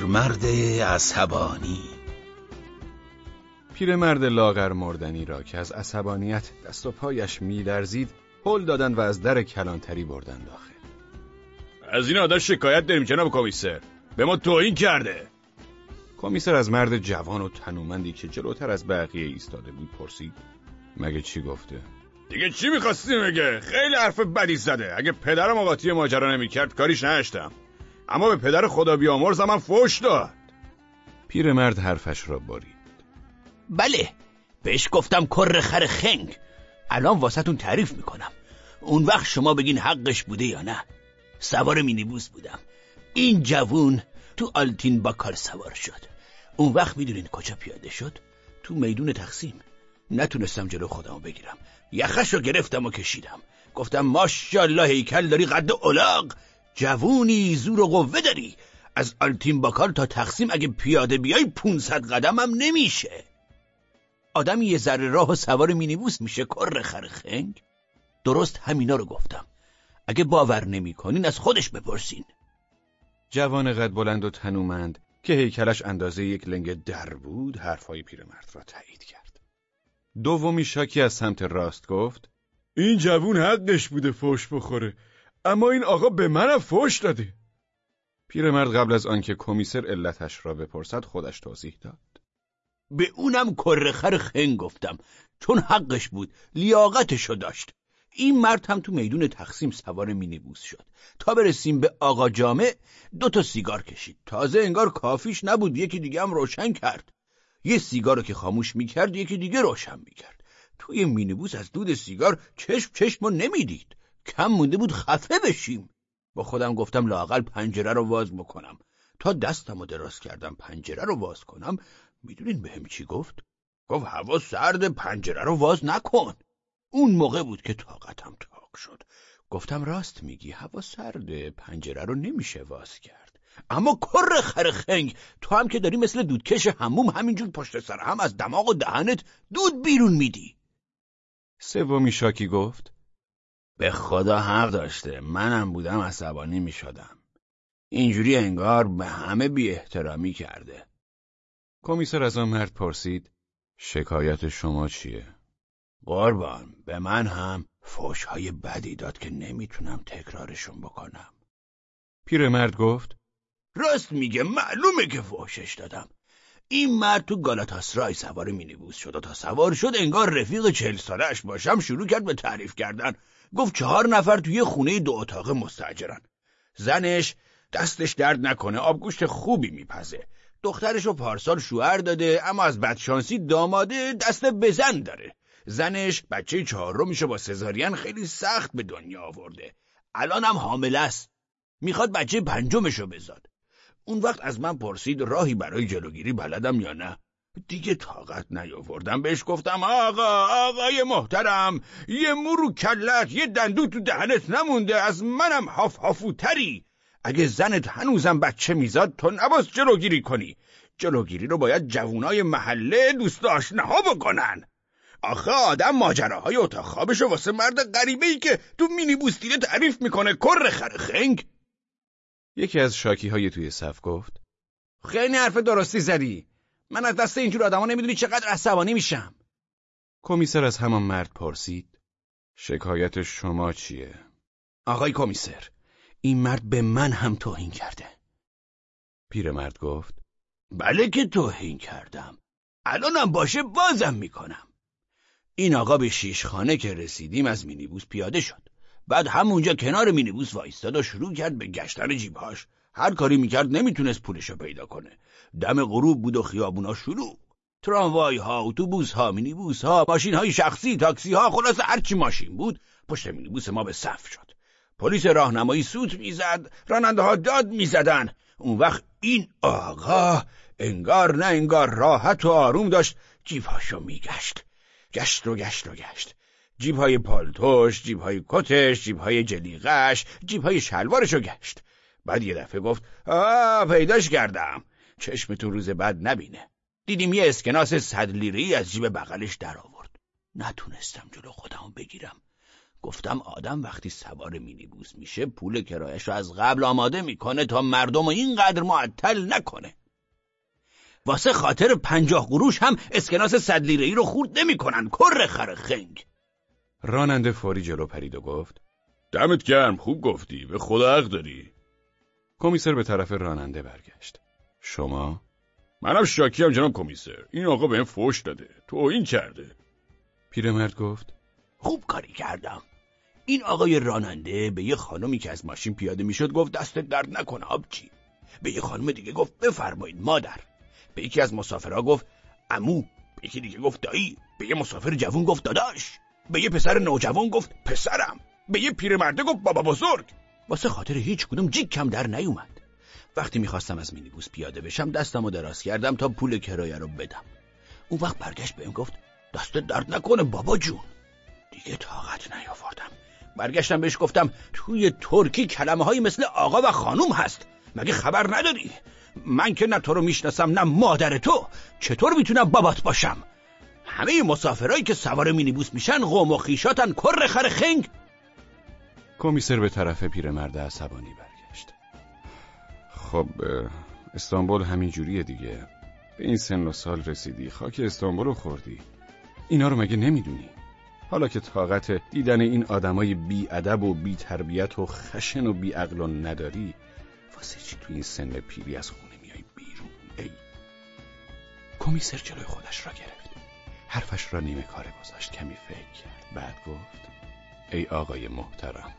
پیرمرد عصبانی. پیرمرد لاغر مردنی را که از عصبانیت دست و پایش میلرزید هل دادن و از در کلانتری بردن داخل. از این آدم شکایت داریم جناب کمیسر. به ما توهین کرده. کمیسر از مرد جوان و تنومندی که جلوتر از بقیه ایستاده بود پرسید مگه چی گفته؟ دیگه چی می‌خواستی مگه خیلی حرف بدی زده. اگه پدرم آقاتی ماجرا نمی‌کرد کاریش نشتم. اما به پدر خدا بیامرزم من فوش داد. پیرمرد حرفش را بارید بله بهش گفتم کر خر خنگ. الان واسهتون تعریف می‌کنم. اون وقت شما بگین حقش بوده یا نه. سوار مینیبوس بودم. این جوون تو آلتین با کار سوار شد. اون وقت می‌دونین کجا پیاده شد؟ تو میدون تقسیم. نتونستم جلو خودمو بگیرم. یخش رو گرفتم و کشیدم. گفتم ماشاءالله هیکل داری قد اولاغ جوونی زور و قوه داری. از آلتین باکار تا تقسیم اگه پیاده بیای 500 قدمم نمیشه. آدمی یه ذره راه و سوار مینیبوس میشه کر خرخنگ درست همینا رو گفتم. اگه باور نمی‌کنین از خودش بپرسین. جوان قد بلند و تنومند که هیکلش اندازه یک لنگ در بود حرفهای پیرمرد را تایید کرد. دومی شاکی از سمت راست گفت این جوون حقش بوده فوش بخوره. اما این آقا به منم فوش داده. پیرمرد قبل از آنکه کمیسر علتش را بپرسد خودش توضیح داد. به اونم کرخر خنگ گفتم چون حقش بود لیاقتشو داشت. این مرد هم تو میدون تقسیم سوار مینیبوس شد. تا برسیم به آقا جامع دو تا سیگار کشید. تازه انگار کافیش نبود یکی دیگه هم روشن کرد. یه سیگار رو که خاموش می‌کرد یکی دیگه روشن می‌کرد. توی مینیبوس از دود سیگار چشم چشم رو نمی‌دید. کم مونده بود خفه بشیم. با خودم گفتم لاقل پنجره رو واز بکنم. تا دستم رو دراز کردم پنجره رو واز کنم. می‌دونین بهم چی گفت؟ گفت هوا سرد پنجره رو واز نکن. اون موقع بود که طاقتم تاق شد. گفتم راست میگی هوا سرد پنجره رو نمیشه واز کرد. اما کر خرخنگ تو هم که داری مثل دودکش هموم همینجور پشت سر هم از دماغ و دهنت دود بیرون میدی. سومی شاکی گفت به خدا حق داشته. منم بودم عصبانی می‌شدم. اینجوری انگار به همه بی احترامی کرده. کمیسر از آن مرد پرسید شکایت شما چیه؟ قربان به من هم فوشهای بدی داد که نمی‌تونم تکرارشون بکنم. پیرمرد گفت راست میگه معلومه که فوشش دادم. این مرد تو گالاتاسرای سوار مینیبوس شد و تا سوار شد انگار رفیق چهل سالش باشم شروع کرد به تعریف کردن. گفت چهار نفر توی خونه دو اتاق مستجرن زنش دستش درد نکنه آبگوشت خوبی میپزه. دخترش رو پارسال شوهر داده اما از بدشانسی داماده دست بزن داره. زنش بچه چهار میشه با سزارین خیلی سخت به دنیا آورده. الان هم حامل است. می‌خواد بچه پنجمشو بزاد. اون وقت از من پرسید راهی برای جلوگیری بلدم یا نه. دیگه طاقت نیاوردم. بهش گفتم آقا آقای محترم یه مرو کلت یه دندو تو دهنت نمونده از منم هاف هافوتری. اگه زنت هنوزم بچه میزاد تو نباز جلوگیری کنی. جلوگیری رو باید جوونای محله دوست آشناها بکنن. آخه آدم ماجراهای اتاق خوابشو واسه مرد غریبه ای که تو مینی بوستیده تعریف می‌کنه. کر خرخنگ یکی از شاکی های توی صف گفت خیلی حرف درستی زدی. من از دست اینجور آدما نمی‌دونی چقدر عصبانی میشم. کمیسر از همان مرد پرسید شکایت شما چیه؟ آقای کمیسر این مرد به من هم توهین کرده. پیرمرد گفت بله که توهین کردم. الانم باشه بازم می‌کنم. این آقا به شیشخانه که رسیدیم از مینیبوس پیاده شد. بعد همونجا کنار مینیبوس وایستاد و شروع کرد به گشتن جیبهاش. هر کاری می‌کرد نمی‌تونست پولشو پیدا کنه. دم غروب بود و خیابونا شروع تراموای ها اتوبوس ها مینیبوس ها ماشین های شخصی تاکسی ها خلاص هرچی ماشین بود پشت مینیبوس ما به صف شد. پلیس راهنمایی سوت می‌زد راننده ها داد می‌زدن. اون وقت این آقا انگار نه انگار راحت و آروم داشت جیبهاشو میگشت. گشت و گشت و گشت. جیبهای پالتوش جیبهای کتش جیبهای جلیقش جیبهای شلوارشو گشت. بعد یه دفعه گفت آه پیداش کردم. چشم تو روز بعد نبینه. دیدیم یه اسکناس صد لیری از جیب بغلش در آورد نتونستم جلو خودمو بگیرم. گفتم آدم وقتی سوار مینیبوس میشه پول کرایش رو از قبل آماده می‌کنه تا مردم رو اینقدر معطل نکنه. واسه خاطر پنجاه قروش هم اسکناس صد لیره رو خورد نمی‌کنن کر خر خنگ. راننده فوری جلو پرید و گفت دمت گرم خوب گفتی به خدا حق داری. کمیسر به طرف راننده برگشت. شما؟ منم شاکیم جناب کمیسر. این آقا بهم فوش داده. تو این کرده. پیرمرد گفت خوب کاری کردم. این آقای راننده به یه خانمی که از ماشین پیاده می‌شد گفت دستت درد نکنه آبجی. به یه خانم دیگه گفت بفرمایید مادر. به یکی از مسافرها گفت امو به یکی دیگه گفت دایی. به یه مسافر جوون گفت داداش. به یه پسر نوجوان گفت پسرم. به یه پیرمرده گفت بابا بزرگ. واسه خاطر هیچ کدوم جیک کم در نیومد. وقتی می‌خواستم از مینیبوس پیاده بشم دستم و دراز کردم تا پول کرایه رو بدم. اون وقت برگشت بهم گفت دست درد نکنه بابا جون. دیگه طاقت نیاوردم. برگشتم بهش گفتم توی ترکی کلمه های مثل آقا و خانوم هست. مگه خبر نداری؟ من که نه تو رو می‌شناسم نه مادر تو. چطور می‌تونم بابات باشم؟ همه مسافرایی که سوار مینیبوس میشن قوم و خیشاتن کر خر خنگ. کمیسر به طرف پیرمرد عصبانی برگشت. خب استانبول همین جوریه دیگه. به این سن و سال رسیدی. خاک استانبول رو خوردی. اینا رو مگه نمی‌دونی؟ حالا که طاقت دیدن این آدمای بی ادب و بی تربیت و خشن و بی عقل نداری واسه چی تو این سن پیری از خونه میای بیرون؟ ای. کمیسر جلوی خودش را گرفت. حرفش را نیمه کاره گذاشت. کمی فکر کرد. بعد گفت ای آقای محترم